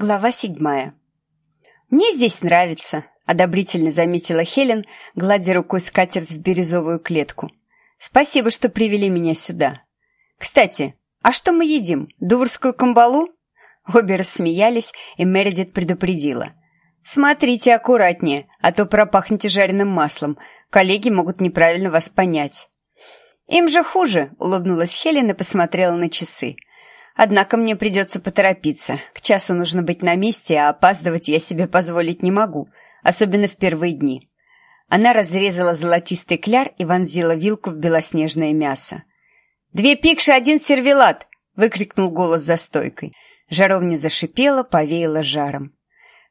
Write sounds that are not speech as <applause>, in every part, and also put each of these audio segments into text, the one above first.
Глава седьмая. «Мне здесь нравится», — одобрительно заметила Хелен, гладя рукой скатерть в бирюзовую клетку. «Спасибо, что привели меня сюда. Кстати, а что мы едим? Дурскую камбалу?» Обе рассмеялись, и Мередит предупредила. «Смотрите аккуратнее, а то пропахнете жареным маслом. Коллеги могут неправильно вас понять». «Им же хуже», — улыбнулась Хелен и посмотрела на часы. Однако мне придется поторопиться. К часу нужно быть на месте, а опаздывать я себе позволить не могу, особенно в первые дни. Она разрезала золотистый кляр и вонзила вилку в белоснежное мясо. «Две пикши, один сервелат!» — выкрикнул голос за стойкой. Жаровня зашипела, повеяла жаром.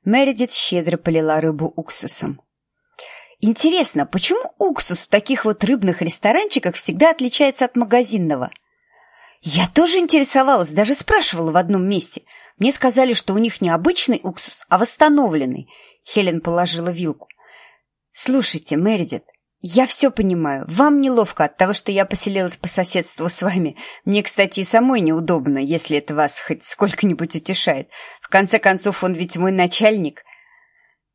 Мередит щедро полила рыбу уксусом. «Интересно, почему уксус в таких вот рыбных ресторанчиках всегда отличается от магазинного?» Я тоже интересовалась, даже спрашивала в одном месте. Мне сказали, что у них не обычный уксус, а восстановленный. Хелен положила вилку. Слушайте, Мередит, я все понимаю. Вам неловко от того, что я поселилась по соседству с вами. Мне, кстати, и самой неудобно, если это вас хоть сколько-нибудь утешает. В конце концов, он ведь мой начальник.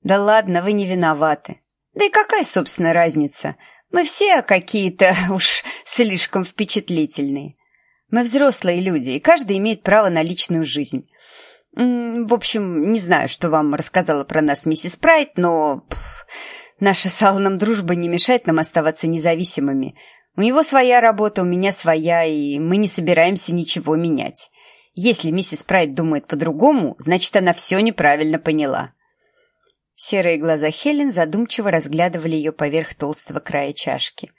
Да ладно, вы не виноваты. Да и какая, собственно, разница? Мы все какие-то <laughs> уж слишком впечатлительные. Мы взрослые люди, и каждый имеет право на личную жизнь. В общем, не знаю, что вам рассказала про нас миссис Прайт, но пф, наша с Алланом дружба не мешает нам оставаться независимыми. У него своя работа, у меня своя, и мы не собираемся ничего менять. Если миссис Прайт думает по-другому, значит, она все неправильно поняла. Серые глаза Хелен задумчиво разглядывали ее поверх толстого края чашки.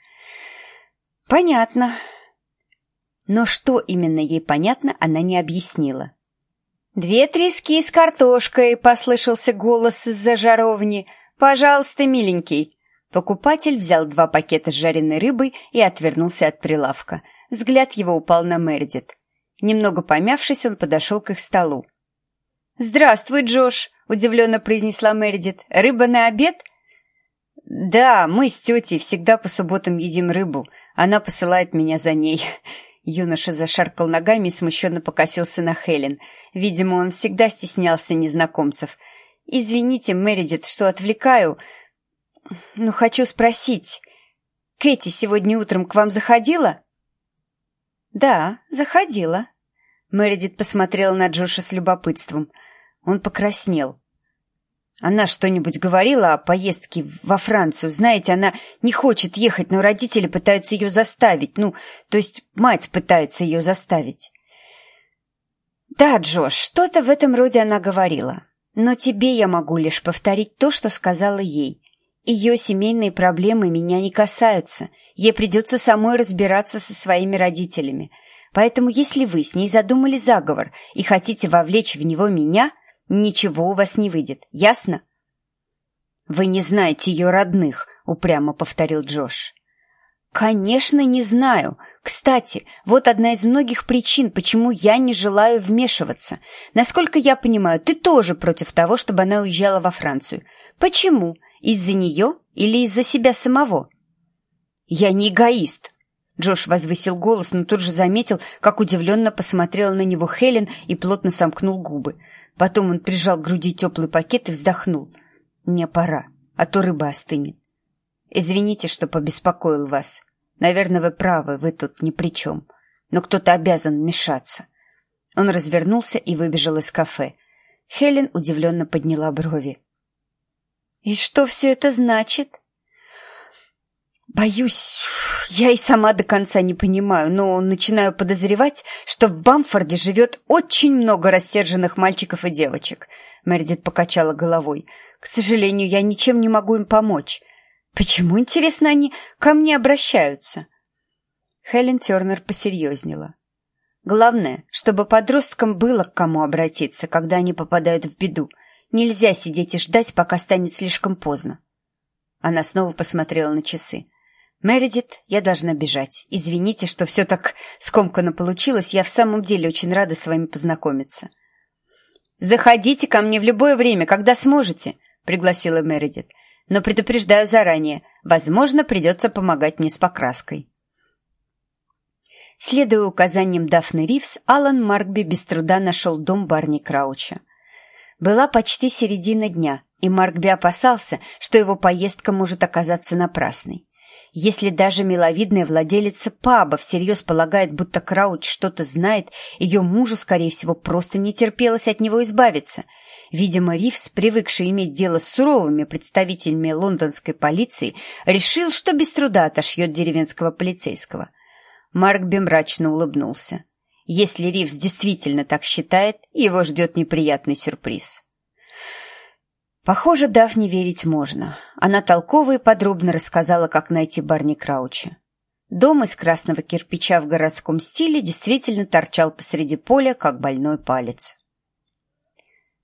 «Понятно», но что именно ей понятно, она не объяснила. «Две трески с картошкой!» — послышался голос из-за жаровни. «Пожалуйста, миленький!» Покупатель взял два пакета с жареной рыбой и отвернулся от прилавка. Взгляд его упал на Мередит. Немного помявшись, он подошел к их столу. «Здравствуй, Джош!» — удивленно произнесла Мередит. «Рыба на обед?» «Да, мы с тетей всегда по субботам едим рыбу. Она посылает меня за ней. Юноша зашаркал ногами и смущенно покосился на Хелен. Видимо, он всегда стеснялся незнакомцев. «Извините, Мередит, что отвлекаю, но хочу спросить. Кэти сегодня утром к вам заходила?» «Да, заходила». Мередит посмотрела на Джоша с любопытством. Он покраснел. Она что-нибудь говорила о поездке во Францию. Знаете, она не хочет ехать, но родители пытаются ее заставить. Ну, то есть мать пытается ее заставить. Да, Джош, что-то в этом роде она говорила. Но тебе я могу лишь повторить то, что сказала ей. Ее семейные проблемы меня не касаются. Ей придется самой разбираться со своими родителями. Поэтому если вы с ней задумали заговор и хотите вовлечь в него меня – ничего у вас не выйдет, ясно?» «Вы не знаете ее родных», — упрямо повторил Джош. «Конечно, не знаю. Кстати, вот одна из многих причин, почему я не желаю вмешиваться. Насколько я понимаю, ты тоже против того, чтобы она уезжала во Францию. Почему? Из-за нее или из-за себя самого?» «Я не эгоист», Джош возвысил голос, но тут же заметил, как удивленно посмотрела на него Хелен и плотно сомкнул губы. Потом он прижал к груди теплый пакет и вздохнул. «Мне пора, а то рыба остынет. Извините, что побеспокоил вас. Наверное, вы правы, вы тут ни при чем. Но кто-то обязан вмешаться». Он развернулся и выбежал из кафе. Хелен удивленно подняла брови. «И что все это значит?» Боюсь, я и сама до конца не понимаю, но начинаю подозревать, что в Бамфорде живет очень много рассерженных мальчиков и девочек. Мередит покачала головой. К сожалению, я ничем не могу им помочь. Почему, интересно, они ко мне обращаются? Хелен Тернер посерьезнела. Главное, чтобы подросткам было к кому обратиться, когда они попадают в беду. Нельзя сидеть и ждать, пока станет слишком поздно. Она снова посмотрела на часы. «Мередит, я должна бежать. Извините, что все так скомканно получилось. Я в самом деле очень рада с вами познакомиться». «Заходите ко мне в любое время, когда сможете», — пригласила Мередит. «Но предупреждаю заранее, возможно, придется помогать мне с покраской». Следуя указаниям Дафны Ривз, Алан Маркби без труда нашел дом Барни Крауча. Была почти середина дня, и Маркби опасался, что его поездка может оказаться напрасной. Если даже миловидная владелица паба всерьез полагает, будто Крауч что-то знает, ее мужу, скорее всего, просто не терпелось от него избавиться. Видимо, Ривз, привыкший иметь дело с суровыми представителями лондонской полиции, решил, что без труда отошьет деревенского полицейского. Маркби мрачно улыбнулся. Если Ривз действительно так считает, его ждет неприятный сюрприз. Похоже, Дафне верить можно. Она толково и подробно рассказала, как найти Барни Крауча. Дом из красного кирпича в городском стиле действительно торчал посреди поля, как больной палец.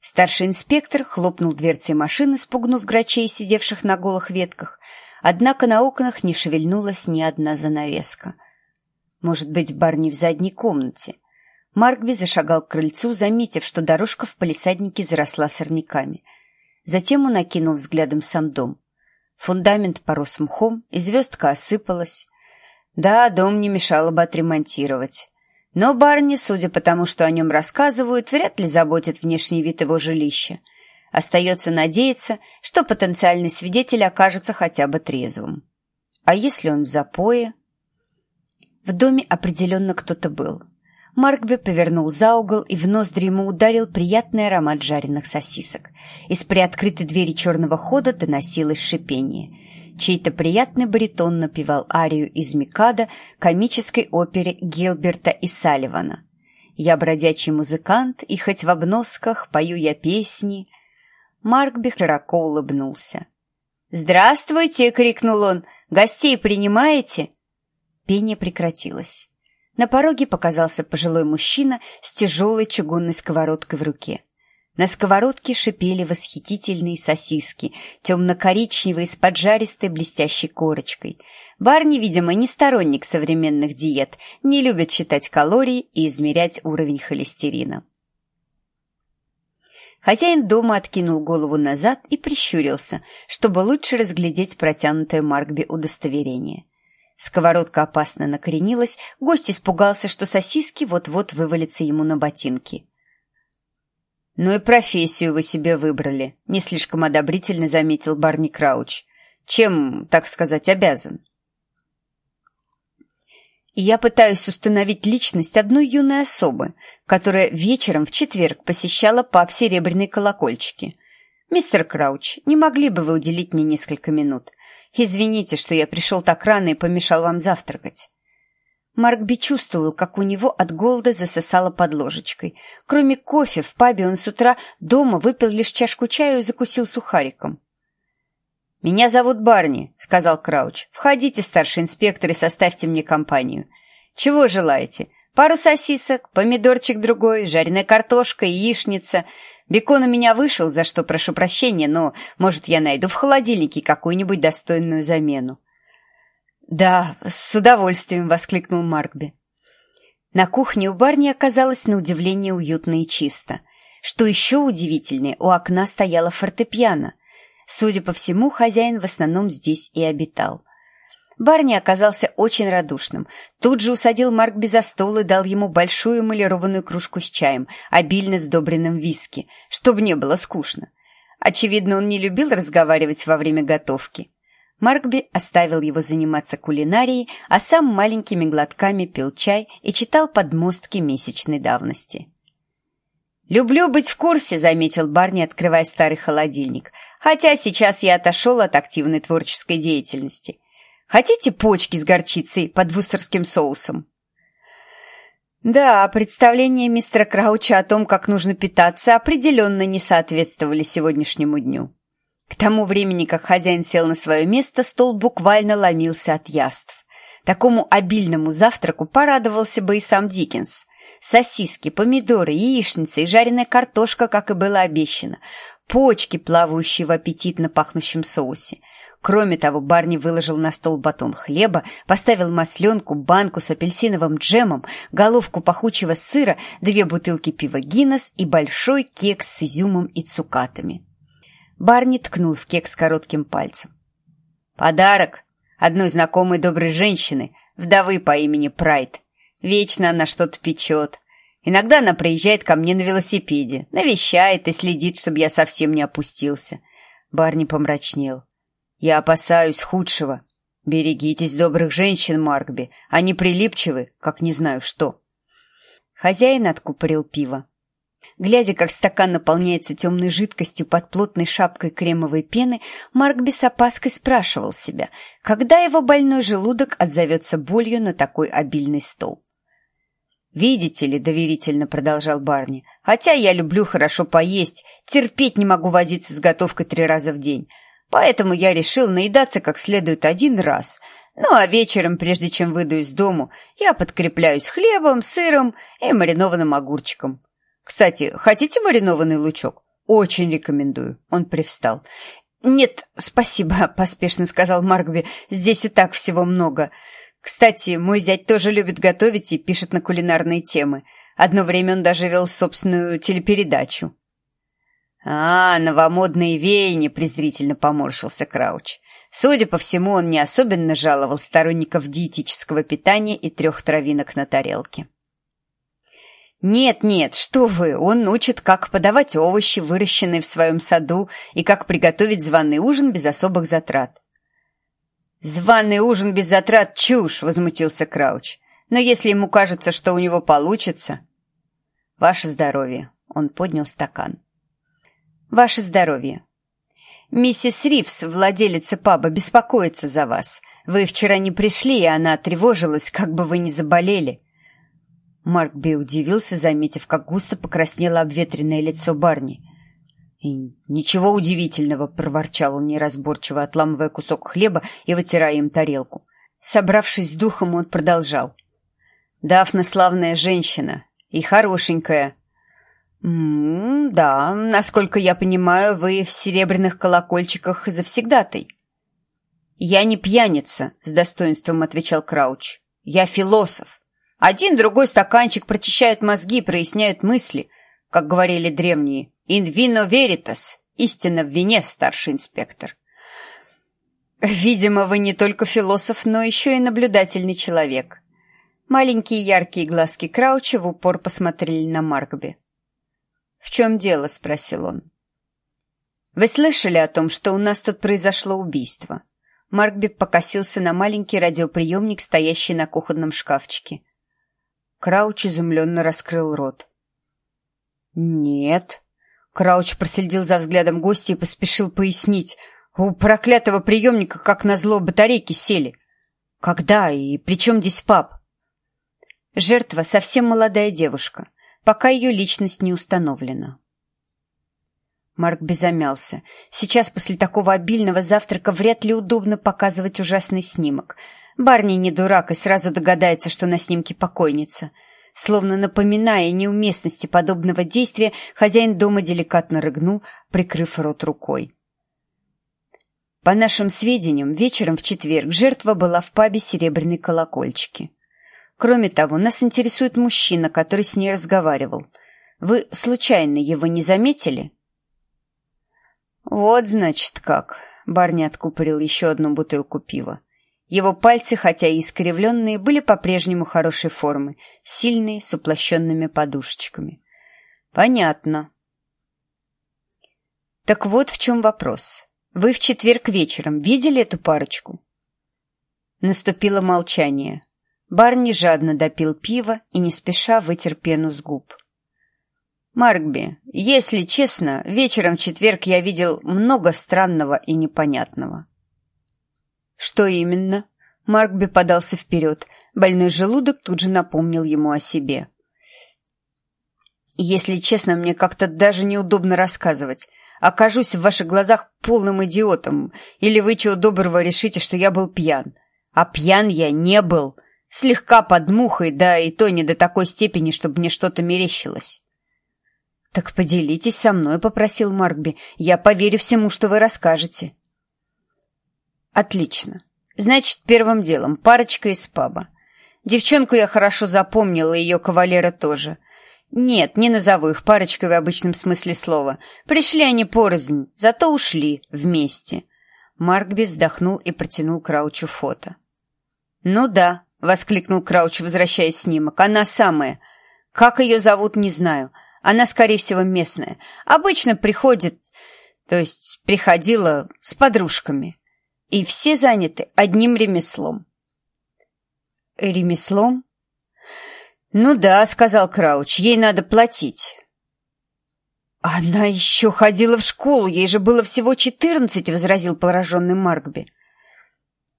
Старший инспектор хлопнул дверцей машины, спугнув грачей, сидевших на голых ветках, однако на окнах не шевельнулась ни одна занавеска. Может быть, Барни в задней комнате. Маркби зашагал к крыльцу, заметив, что дорожка в палисаднике заросла сорняками — Затем он окинул взглядом сам дом. Фундамент порос мхом, и звездка осыпалась. Да, дом не мешало бы отремонтировать. Но Барни, судя по тому, что о нем рассказывают, вряд ли заботит внешний вид его жилища. Остается надеяться, что потенциальный свидетель окажется хотя бы трезвым. А если он в запое? В доме определенно кто-то был. Маркби повернул за угол, и в ноздри ему ударил приятный аромат жареных сосисок. Из приоткрытой двери черного хода доносилось шипение. Чей-то приятный баритон напевал арию из «Микада» комической опере Гилберта и Салливана. «Я бродячий музыкант, и хоть в обносках пою я песни». Маркби широко улыбнулся. «Здравствуйте!» — крикнул он. «Гостей принимаете?» Пение прекратилось. На пороге показался пожилой мужчина с тяжелой чугунной сковородкой в руке. На сковородке шипели восхитительные сосиски, темно-коричневые с поджаристой блестящей корочкой. Барни, видимо, не сторонник современных диет, не любит считать калории и измерять уровень холестерина. Хозяин дома откинул голову назад и прищурился, чтобы лучше разглядеть протянутое Маркби удостоверение. Сковородка опасно накоренилась, гость испугался, что сосиски вот-вот вывалятся ему на ботинки. «Ну и профессию вы себе выбрали», — не слишком одобрительно заметил Барни Крауч. «Чем, так сказать, обязан?» Я пытаюсь установить личность одной юной особы, которая вечером в четверг посещала паб «Серебряные колокольчики». «Мистер Крауч, не могли бы вы уделить мне несколько минут? Извините, что я пришел так рано и помешал вам завтракать». Маркби чувствовал, как у него от голода засосало под ложечкой. Кроме кофе, в пабе он с утра дома выпил лишь чашку чаю и закусил сухариком. «Меня зовут Барни», — сказал Крауч. «Входите, старший инспектор, и составьте мне компанию. Чего желаете? Пару сосисок, помидорчик другой, жареная картошка, яичница. Бекон у меня вышел, за что прошу прощения, но, может, я найду в холодильнике какую-нибудь достойную замену. «Да, с удовольствием!» — воскликнул Маркби. На кухне у барни оказалось на удивление уютно и чисто. Что еще удивительнее, у окна стояла фортепиано. Судя по всему, хозяин в основном здесь и обитал. Барни оказался очень радушным. Тут же усадил Маркби за стол и дал ему большую эмалированную кружку с чаем, обильно сдобренным виски, чтобы не было скучно. Очевидно, он не любил разговаривать во время готовки. Маркби оставил его заниматься кулинарией, а сам маленькими глотками пил чай и читал подмостки месячной давности. «Люблю быть в курсе», — заметил Барни, открывая старый холодильник, «хотя сейчас я отошел от активной творческой деятельности. Хотите почки с горчицей под вустерским соусом?» Да, представления мистера Крауча о том, как нужно питаться, определенно не соответствовали сегодняшнему дню. К тому времени, как хозяин сел на свое место, стол буквально ломился от яств. Такому обильному завтраку порадовался бы и сам Диккенс. Сосиски, помидоры, яичница и жареная картошка, как и было обещано. Почки, плавающие в аппетитно пахнущем соусе. Кроме того, Барни выложил на стол батон хлеба, поставил масленку, банку с апельсиновым джемом, головку пахучего сыра, две бутылки пива Гиннес и большой кекс с изюмом и цукатами. Барни ткнул в кекс коротким пальцем. «Подарок одной знакомой доброй женщины, вдовы по имени Прайд. Вечно она что-то печет. Иногда она приезжает ко мне на велосипеде, навещает и следит, чтобы я совсем не опустился. Барни помрачнел. Я опасаюсь худшего. Берегитесь добрых женщин, Маркби. Они прилипчивы, как не знаю что. Хозяин откупорил пиво. Глядя, как стакан наполняется темной жидкостью под плотной шапкой кремовой пены, Маркби с опаской спрашивал себя, когда его больной желудок отзовется болью на такой обильный стол. «Видите ли», — доверительно продолжал Барни, «хотя я люблю хорошо поесть, терпеть не могу возиться с готовкой три раза в день. Поэтому я решил наедаться как следует один раз. Ну а вечером, прежде чем выйду из дому, я подкрепляюсь хлебом, сыром и маринованным огурчиком. Кстати, хотите маринованный лучок? Очень рекомендую. Он привстал. Нет, спасибо, <laughs> поспешно сказал Маркби. Здесь и так всего много. Кстати, мой зять тоже любит готовить и пишет на кулинарные темы. Одно время он даже вел собственную телепередачу. «А, новомодные веяния!» — презрительно поморщился Крауч. Судя по всему, он не особенно жаловал сторонников диетического питания и трех травинок на тарелке. «Нет-нет, что вы, он учит, как подавать овощи, выращенные в своем саду, и как приготовить званый ужин без особых затрат». «Званый ужин без затрат — чушь!» — возмутился Крауч. «Но если ему кажется, что у него получится...» «Ваше здоровье!» — он поднял стакан. «Ваше здоровье!» «Миссис Ривс, владелица паба, беспокоится за вас. Вы вчера не пришли, и она тревожилась, как бы вы не заболели». Маркби удивился, заметив, как густо покраснело обветренное лицо Барни. «И ничего удивительного», — проворчал он неразборчиво, отламывая кусок хлеба и вытирая им тарелку. Собравшись с духом, он продолжал. «Дафна славная женщина и хорошенькая». «М -м, «Да, насколько я понимаю, вы в серебряных колокольчиках завсегдатай». «Я не пьяница», — с достоинством отвечал Крауч. «Я философ. Один другой стаканчик прочищают мозги проясняют мысли, как говорили древние. «In vino veritas» — истина в вине, старший инспектор. Видимо, вы не только философ, но еще и наблюдательный человек. Маленькие яркие глазки Крауча в упор посмотрели на Маркби. «В чем дело?» — спросил он. «Вы слышали о том, что у нас тут произошло убийство?» Маркби покосился на маленький радиоприемник, стоящий на кухонном шкафчике. Крауч изумленно раскрыл рот. «Нет». Крауч проследил за взглядом гостя и поспешил пояснить. «У проклятого приемника, как назло, батарейки сели. Когда и при чем здесь пап?» Жертва совсем молодая девушка, пока ее личность не установлена. Марк безамялся. Сейчас после такого обильного завтрака вряд ли удобно показывать ужасный снимок — Барни не дурак и сразу догадается, что на снимке покойница. Словно напоминая неуместности подобного действия, хозяин дома деликатно рыгнул, прикрыв рот рукой. По нашим сведениям, вечером в четверг жертва была в пабе «Серебряной колокольчики». Кроме того, нас интересует мужчина, который с ней разговаривал. Вы случайно его не заметили? Вот, значит, как. Барни откупорил еще одну бутылку пива. Его пальцы, хотя и искривленные, были по-прежнему хорошей формы, сильные, с уплощенными подушечками. «Понятно». «Так вот в чем вопрос. Вы в четверг вечером видели эту парочку?» Наступило молчание. Барни жадно допил пиво и не спеша вытер пену с губ. «Маркби, если честно, вечером в четверг я видел много странного и непонятного. «Что именно?» Маркби подался вперед. Больной желудок тут же напомнил ему о себе. «Если честно, мне как-то даже неудобно рассказывать. Окажусь в ваших глазах полным идиотом, или вы чего доброго решите, что я был пьян. А пьян я не был. Слегка под мухой, да и то не до такой степени, чтобы мне что-то мерещилось». «Так поделитесь со мной», — попросил Маркби. «Я поверю всему, что вы расскажете». Отлично. Значит, первым делом парочка из паба. Девчонку я хорошо запомнила, и ее кавалера тоже. Нет, не назову их парочкой в обычном смысле слова. Пришли они порознь, зато ушли вместе. Маркби вздохнул и протянул Краучу фото. «Ну да», — воскликнул Крауч, возвращая снимок, — «она самая. Как ее зовут, не знаю. Она, скорее всего, местная. Обычно приходит, то есть приходила с подружками. И все заняты одним ремеслом. Ремеслом? Ну да, сказал Крауч, ей надо платить. Она еще ходила в школу, ей же было всего четырнадцать, возразил пораженный Маркби.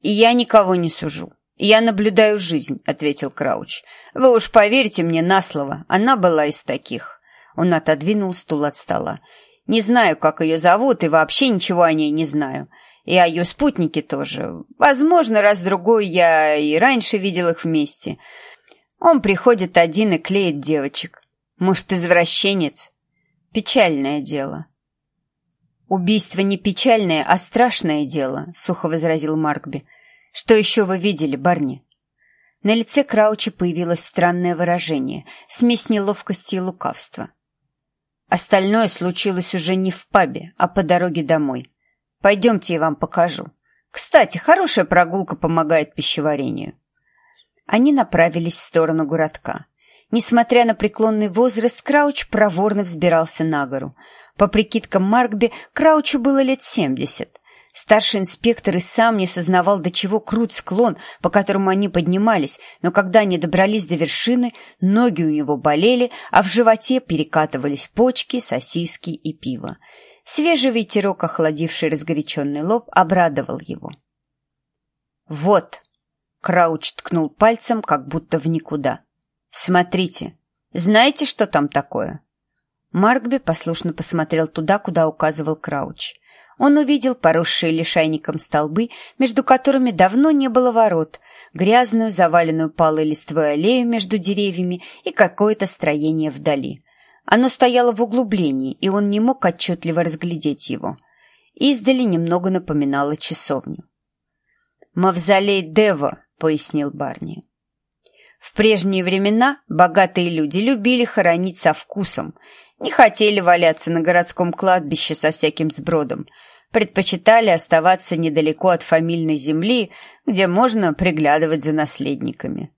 И я никого не сужу. «Я наблюдаю жизнь», — ответил Крауч. «Вы уж поверьте мне на слово, она была из таких». Он отодвинул стул от стола. «Не знаю, как ее зовут, и вообще ничего о ней не знаю. И о ее спутнике тоже. Возможно, раз-другой я и раньше видел их вместе. Он приходит один и клеит девочек. Может, извращенец? Печальное дело». «Убийство не печальное, а страшное дело», — сухо возразил Маркби. «Что еще вы видели, Барни?» На лице Крауча появилось странное выражение, смесь неловкости и лукавства. Остальное случилось уже не в пабе, а по дороге домой. Пойдемте, я вам покажу. Кстати, хорошая прогулка помогает пищеварению. Они направились в сторону городка. Несмотря на преклонный возраст, Крауч проворно взбирался на гору. По прикидкам Маркби, Краучу было лет семьдесят. Старший инспектор и сам не сознавал, до чего крут склон, по которому они поднимались, но когда они добрались до вершины, ноги у него болели, а в животе перекатывались почки, сосиски и пиво. Свежий ветерок, охладивший разгоряченный лоб, обрадовал его. «Вот!» — Крауч ткнул пальцем, как будто в никуда. «Смотрите! Знаете, что там такое?» Маркби послушно посмотрел туда, куда указывал Крауч он увидел поросшие лишайником столбы, между которыми давно не было ворот, грязную, заваленную палой листвой аллею между деревьями и какое-то строение вдали. Оно стояло в углублении, и он не мог отчетливо разглядеть его. Издали немного напоминало часовню. «Мавзолей Дева», — пояснил Барни. В прежние времена богатые люди любили хоронить со вкусом, не хотели валяться на городском кладбище со всяким сбродом — предпочитали оставаться недалеко от фамильной земли, где можно приглядывать за наследниками.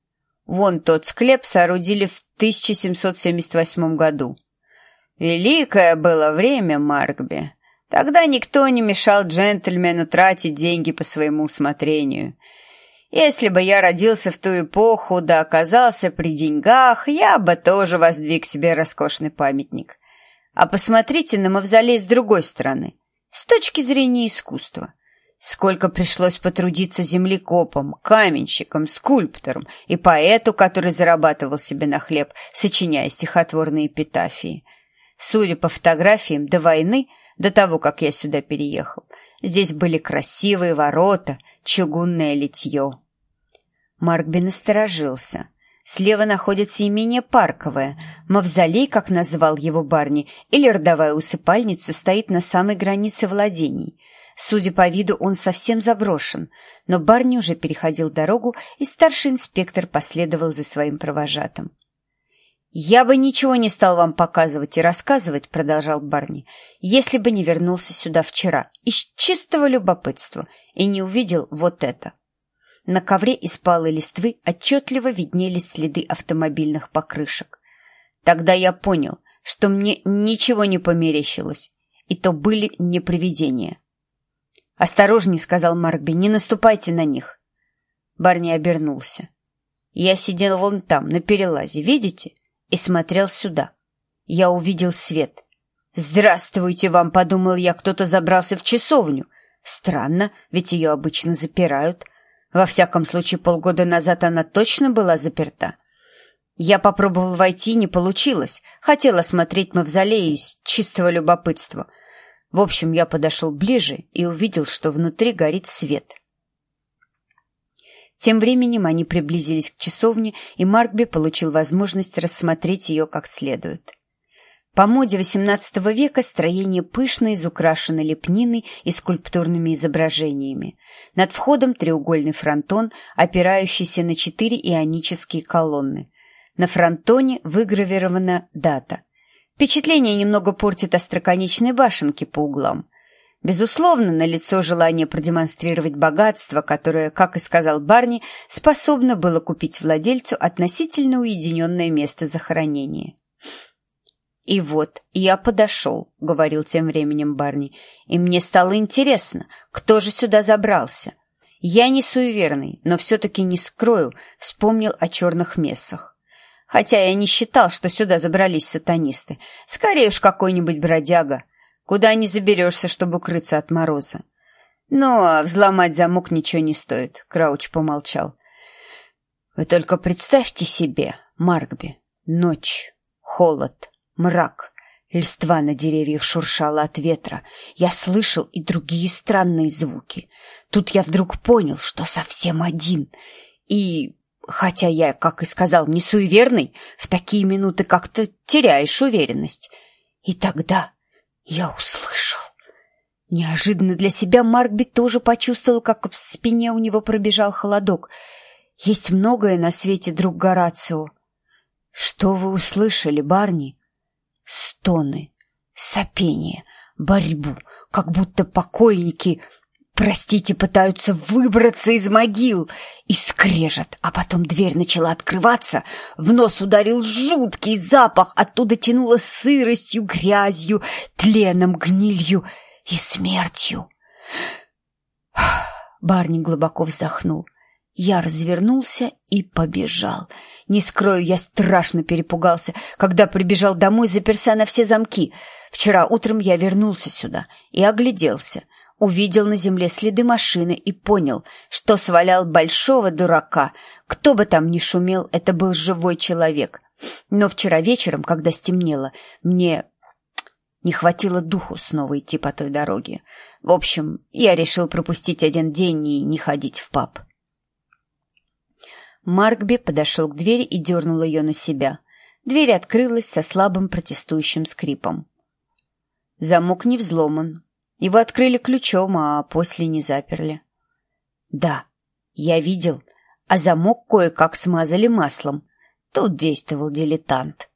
Вон тот склеп соорудили в 1778 году. Великое было время, Маркби. Тогда никто не мешал джентльмену тратить деньги по своему усмотрению. Если бы я родился в ту эпоху да оказался при деньгах, я бы тоже воздвиг себе роскошный памятник. А посмотрите на мавзолей с другой стороны с точки зрения искусства. Сколько пришлось потрудиться землекопом, каменщиком, скульптором и поэту, который зарабатывал себе на хлеб, сочиняя стихотворные эпитафии. Судя по фотографиям, до войны, до того, как я сюда переехал, здесь были красивые ворота, чугунное литье. Маркби насторожился. Слева находится имение Парковое. Мавзолей, как назвал его Барни, или родовая усыпальница стоит на самой границе владений. Судя по виду, он совсем заброшен, но Барни уже переходил дорогу, и старший инспектор последовал за своим провожатым. «Я бы ничего не стал вам показывать и рассказывать», — продолжал Барни, «если бы не вернулся сюда вчера из чистого любопытства и не увидел вот это». На ковре из палой листвы отчетливо виднелись следы автомобильных покрышек. Тогда я понял, что мне ничего не померещилось, и то были не привидения. «Осторожней», — сказал Маркби, — «не наступайте на них». Барни обернулся. Я сидел вон там, на перелазе, видите? И смотрел сюда. Я увидел свет. «Здравствуйте вам!» — подумал я, кто-то забрался в часовню. Странно, ведь ее обычно запирают. Во всяком случае, полгода назад она точно была заперта. Я попробовал войти, не получилось. Хотел осмотреть мавзолей из чистого любопытства. В общем, я подошел ближе и увидел, что внутри горит свет. Тем временем они приблизились к часовне, и Маркби получил возможность рассмотреть ее как следует. По моде XVIII века строение пышно изукрашено лепниной и скульптурными изображениями. Над входом треугольный фронтон, опирающийся на четыре ионические колонны. На фронтоне выгравирована дата. Впечатление немного портит остроконечные башенки по углам. Безусловно, налицо желание продемонстрировать богатство, которое, как и сказал Барни, способно было купить владельцу относительно уединенное место захоронения. «И вот я подошел», — говорил тем временем Барни, «и мне стало интересно, кто же сюда забрался. Я не суеверный, но все-таки не скрою, вспомнил о черных мессах. Хотя я не считал, что сюда забрались сатанисты. Скорее уж какой-нибудь бродяга. Куда не заберешься, чтобы укрыться от мороза. Ну, а взломать замок ничего не стоит, Крауч помолчал. Вы только представьте себе, Маркби, ночь, холод, мрак. Листва на деревьях шуршала от ветра. Я слышал и другие странные звуки. Тут я вдруг понял, что совсем один. И, хотя я, как и сказал, не суеверный, в такие минуты как-то теряешь уверенность. И тогда я услышал. Неожиданно для себя Маркби тоже почувствовал, как в спине у него пробежал холодок. Есть многое на свете, друг Горацио. Что вы услышали, Барни? Стоны, сопение, борьбу, как будто покойники, простите, пытаются выбраться из могил. И скрежет, а потом дверь начала открываться, в нос ударил жуткий запах, оттуда тянуло сыростью, грязью, тленом, гнилью и смертью. Барни глубоко вздохнул. Я развернулся и побежал. Не скрою, я страшно перепугался, когда прибежал домой, заперся на все замки. Вчера утром я вернулся сюда и огляделся. Увидел на земле следы машины и понял, что свалял большого дурака. Кто бы там ни шумел, это был живой человек. Но вчера вечером, когда стемнело, мне не хватило духу снова идти по той дороге. В общем, я решил пропустить один день и не ходить в паб. Маркби подошел к двери и дернул ее на себя. Дверь открылась со слабым протестующим скрипом. Замок не взломан. Его открыли ключом, а после не заперли. Да, я видел, а замок кое-как смазали маслом. Тут действовал дилетант.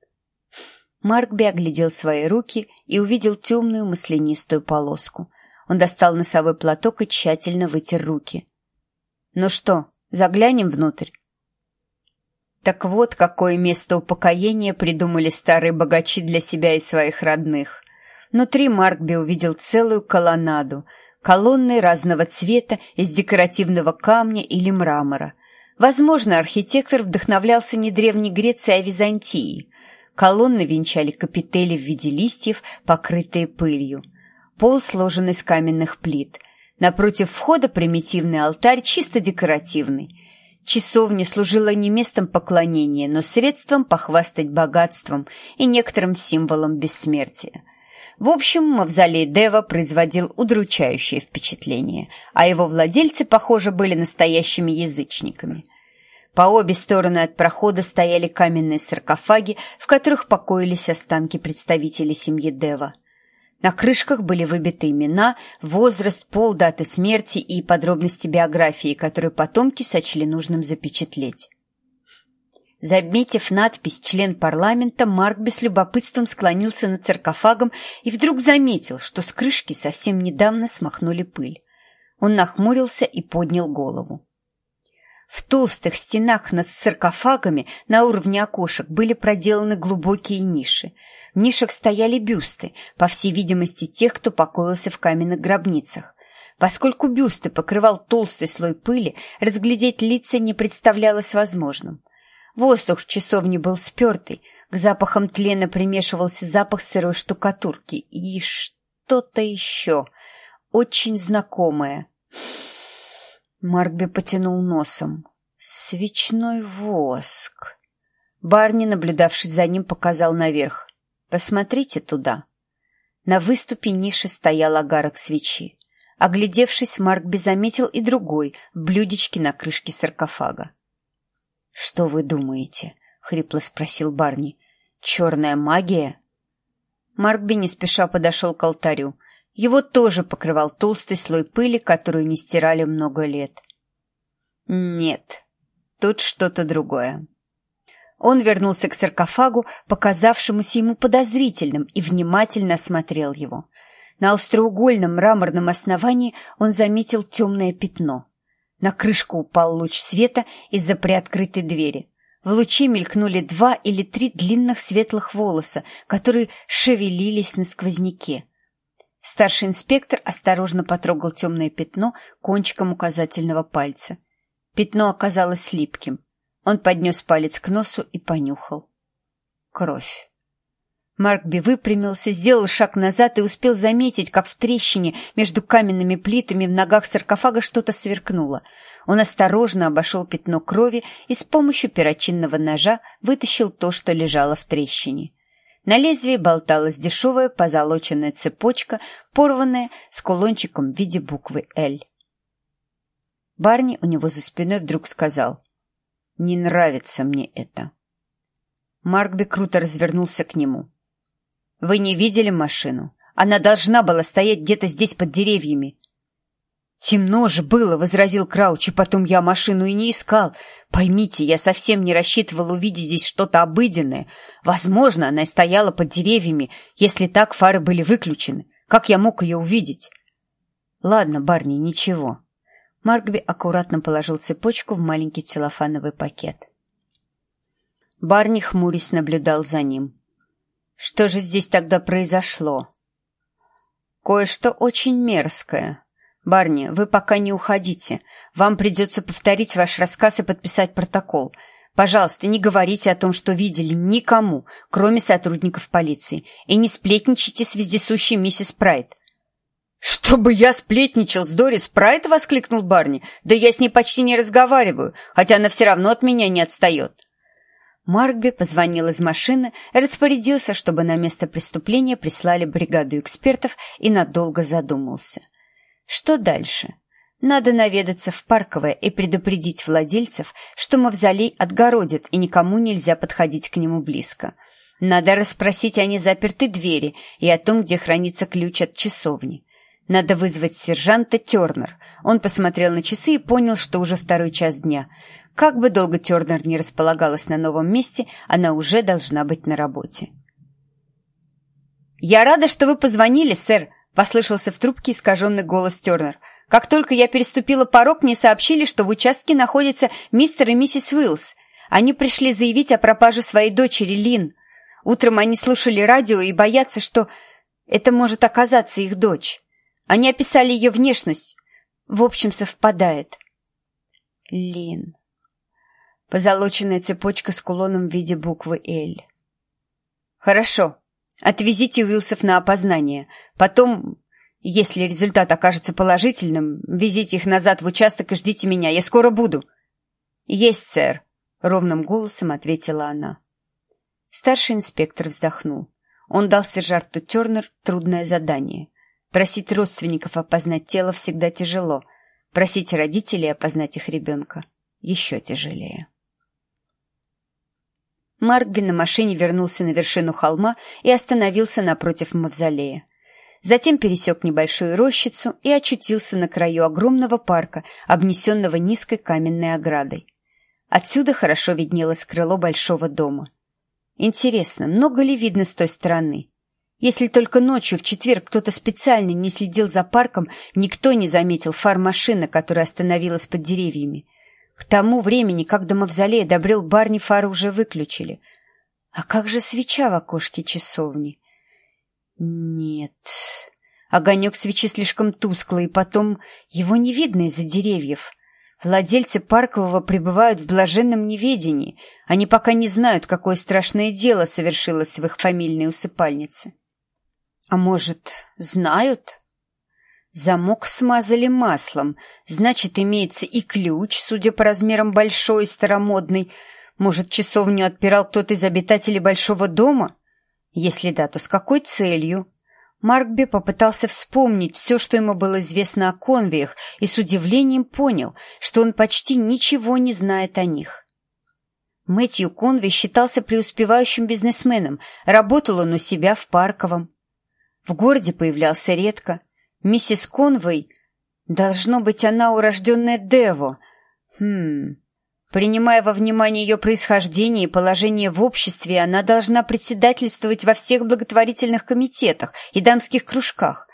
Маркби оглядел свои руки и увидел темную маслянистую полоску. Он достал носовой платок и тщательно вытер руки. «Ну что, заглянем внутрь?» Так вот, какое место упокоения придумали старые богачи для себя и своих родных. Внутри Маркби увидел целую колоннаду, колонны разного цвета из декоративного камня или мрамора. Возможно, архитектор вдохновлялся не Древней Грецией, а Византией. Колонны венчали капители в виде листьев, покрытые пылью. Пол сложен из каменных плит. Напротив входа примитивный алтарь, чисто декоративный. Часовня служила не местом поклонения, но средством похвастать богатством и некоторым символом бессмертия. В общем, мавзолей Дева производил удручающее впечатление, а его владельцы, похоже, были настоящими язычниками. По обе стороны от прохода стояли каменные саркофаги, в которых покоились останки представителей семьи Дева – на крышках были выбиты имена, возраст, пол, даты смерти и подробности биографии, которые потомки сочли нужным запечатлеть. Заметив надпись «Член парламента», Марк без любопытством склонился над саркофагом и вдруг заметил, что с крышки совсем недавно смахнули пыль. Он нахмурился и поднял голову. В толстых стенах над саркофагами на уровне окошек были проделаны глубокие ниши – в нишах стояли бюсты, по всей видимости, тех, кто покоился в каменных гробницах. Поскольку бюсты покрывал толстый слой пыли, разглядеть лица не представлялось возможным. Воздух в часовне был спертый, к запахам тлена примешивался запах сырой штукатурки и что-то еще, очень знакомое. Маркби потянул носом. «Свечной воск!» Барни, наблюдавший за ним, показал наверх. Посмотрите туда. На выступе ниши стоял агарок свечи. Оглядевшись, Марк заметил и другой, в блюдечке на крышке саркофага. «Что вы думаете?» — хрипло спросил Барни. «Черная магия?» Маркби не спеша подошел к алтарю. Его тоже покрывал толстый слой пыли, которую не стирали много лет. «Нет, тут что-то другое. Он вернулся к саркофагу, показавшемуся ему подозрительным, и внимательно осмотрел его. На остроугольном мраморном основании он заметил темное пятно. На крышку упал луч света из-за приоткрытой двери. В луче мелькнули два или три длинных светлых волоса, которые шевелились на сквозняке. Старший инспектор осторожно потрогал темное пятно кончиком указательного пальца. Пятно оказалось липким. Он поднес палец к носу и понюхал. Кровь. Маркби выпрямился, сделал шаг назад и успел заметить, как в трещине между каменными плитами в ногах саркофага что-то сверкнуло. Он осторожно обошел пятно крови и с помощью перочинного ножа вытащил то, что лежало в трещине. На лезвии болталась дешевая позолоченная цепочка, порванная с кулончиком в виде буквы «Л». Барни у него за спиной вдруг сказал «Не нравится мне это». Маркби круто развернулся к нему. Вы не видели машину? Она должна была стоять где-то здесь под деревьями. «Темно же было», — возразил Крауч, — «и потом я машину и не искал. Поймите, я совсем не рассчитывал увидеть здесь что-то обыденное. Возможно, она стояла под деревьями, если так фары были выключены. Как я мог ее увидеть?» «Ладно, Барни, ничего». Маркби аккуратно положил цепочку в маленький целлофановый пакет. Барни, хмурясь, наблюдал за ним. Что же здесь тогда произошло? Кое-что очень мерзкое. Барни, вы пока не уходите. Вам придется повторить ваш рассказ и подписать протокол. Пожалуйста, не говорите о том, что видели никому, кроме сотрудников полиции, и не сплетничайте с вездесущей миссис Прайд. «Чтобы я сплетничал с Дорис Прайд?» — воскликнул Барни. «Да я с ней почти не разговариваю, хотя она все равно от меня не отстает». Маркби позвонил из машины, распорядился, чтобы на место преступления прислали бригаду экспертов и надолго задумался. Что дальше? Надо наведаться в парковое и предупредить владельцев, что мавзолей отгородит и никому нельзя подходить к нему близко. Надо расспросить о незапертой двери и о том, где хранится ключ от часовни. Надо вызвать сержанта Тернер. Он посмотрел на часы и понял, что уже второй час дня — как бы долго Тернер не располагалась на новом месте, она уже должна быть на работе. «Я рада, что вы позвонили, сэр», — послышался в трубке искаженный голос Тернер. «Как только я переступила порог, мне сообщили, что в участке находятся мистер и миссис Уиллс. Они пришли заявить о пропаже своей дочери Лин. Утром они слушали радио и боятся, что это может оказаться их дочь. Они описали ее внешность. В общем, совпадает». Лин. Позолоченная цепочка с кулоном в виде буквы «Л». «Хорошо. Отвезите Уилсов на опознание. Потом, если результат окажется положительным, везите их назад в участок и ждите меня. Я скоро буду». «Есть, сэр», — ровным голосом ответила она. Старший инспектор вздохнул. Он дал сержанту Тернер трудное задание. Просить родственников опознать тело всегда тяжело. Просить родителей опознать их ребенка еще тяжелее. Маркби на машине вернулся на вершину холма и остановился напротив мавзолея. Затем пересек небольшую рощицу и очутился на краю огромного парка, обнесенного низкой каменной оградой. Отсюда хорошо виднелось крыло большого дома. Интересно, много ли видно с той стороны? Если только ночью в четверг кто-то специально не следил за парком, никто не заметил фар машины, которая остановилась под деревьями. К тому времени, как до мавзолея добрел Барни, фары уже выключили. А как же свеча в окошке часовни? Нет, огонек свечи слишком тусклый, и потом его не видно из-за деревьев. Владельцы Паркового пребывают в блаженном неведении. Они пока не знают, какое страшное дело совершилось в их фамильной усыпальнице. А может, знают? Замок смазали маслом, значит, имеется и ключ, судя по размерам большой и старомодный. Может, часовню отпирал кто-то из обитателей большого дома? Если да, то с какой целью? Маркби попытался вспомнить все, что ему было известно о конвиях, и с удивлением понял, что он почти ничего не знает о них. Мэтью Конви считался преуспевающим бизнесменом, работал он у себя в Парковом. В городе появлялся редко, Миссис Конвей... Должно быть, она урожденная Дево. Хм... Принимая во внимание ее происхождение и положение в обществе, она должна председательствовать во всех благотворительных комитетах и дамских кружках.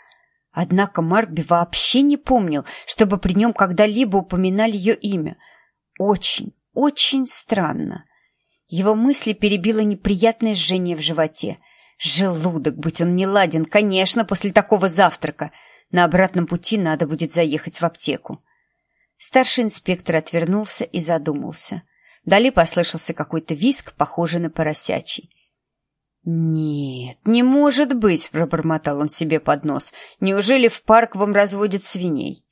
Однако Маркби вообще не помнил, чтобы при нем когда-либо упоминали ее имя. Очень, очень странно. Его мысли перебило неприятное жжение в животе. Желудок, будь он не ладен, конечно, после такого завтрака. На обратном пути надо будет заехать в аптеку. Старший инспектор отвернулся и задумался. Вдали послышался какой-то виск, похожий на поросячий. «Нет, не может быть!» — пробормотал он себе под нос. «Неужели в парк вам разводят свиней?»